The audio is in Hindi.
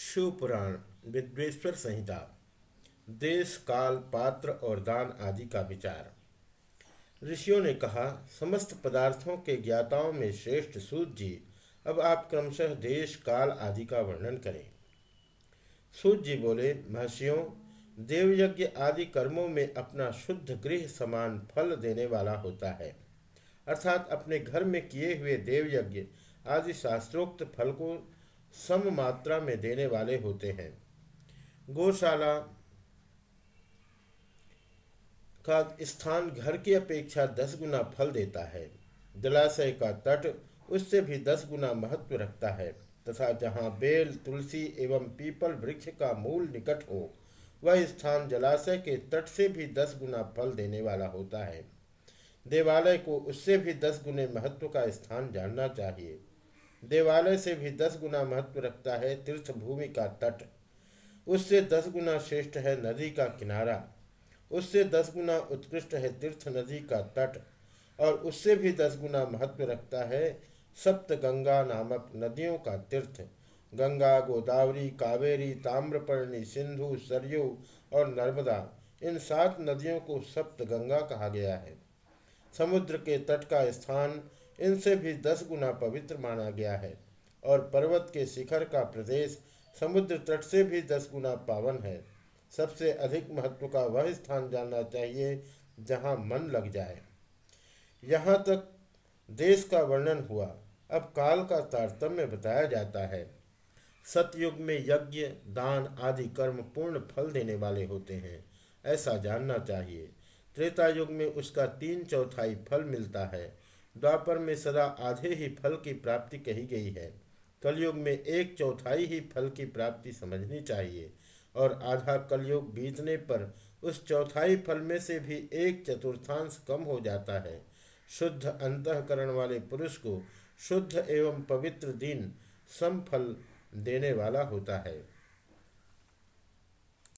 शिवपुराण, विद्वेश्वर संहिता, देश, काल, पात्र और दान आदि का विचार। ऋषियों ने कहा, समस्त पदार्थों के ज्ञाताओं में श्रेष्ठ सूत जी, अब आप क्रमशः देश, काल आदि का वर्णन करें। सूत जी बोले, महर्षियों, देवयज्ञ आदि कर्मों में अपना शुद्ध गृह समान फल देने वाला होता है। अर्थात अपने घर में किए हुए देवयज्ञ आदि शास्त्रोक्त फल को सम मात्रा में देने वाले होते हैं। गौशाला का स्थान घर की अपेक्षा दस गुना फल देता है। जलाशय का तट उससे भी दस गुना महत्व रखता है, तथा जहाँ बेल, तुलसी एवं पीपल वृक्ष का मूल निकट हो, वह स्थान जलाशय के तट से भी दस गुना फल देने वाला होता है। देवालय को उससे भी दस गुने महत्व का स्थान जानना चाहिए। देवालय से भी दस गुना महत्व रखता है तीर्थ भूमि का तट। उससे दस गुना श्रेष्ठ है नदी का किनारा। उससे दस गुना उत्कृष्ट है तीर्थ नदी का तट। और उससे भी दस गुना महत्व रखता है सप्त गंगा नामक नदियों का तीर्थ। गंगा, गोदावरी, कावेरी, ताम्रपर्णी, सिंधु, सरयू और नर्मदा, इन सात नदियों को सप्त गंगा कहा गया है। समुद्र के तट का स्थान इनसे भी दस गुना पवित्र माना गया है और पर्वत के शिखर का प्रदेश समुद्र तट से भी दस गुना पावन है। सबसे अधिक महत्व का वह स्थान जानना चाहिए जहाँ मन लग जाए। यहाँ तक देश का वर्णन हुआ। अब काल का तारतम्य बताया जाता है। सतयुग में यज्ञ, दान आदि कर्म पूर्ण फल देने वाले होते हैं, ऐसा जानना चाहिए। त्रेता युग में उसका तीन चौथाई फल मिलता है। द्वापर में सदा आधे ही फल की प्राप्ति कही गई है। कलयुग में एक चौथाई ही फल की प्राप्ति समझनी चाहिए और आधा कलयुग बीतने पर उस चौथाई फल में से भी एक चतुर्थांश कम हो जाता है। शुद्ध अंतकरण वाले पुरुष को शुद्ध एवं पवित्र दिन सम फल देने वाला होता है।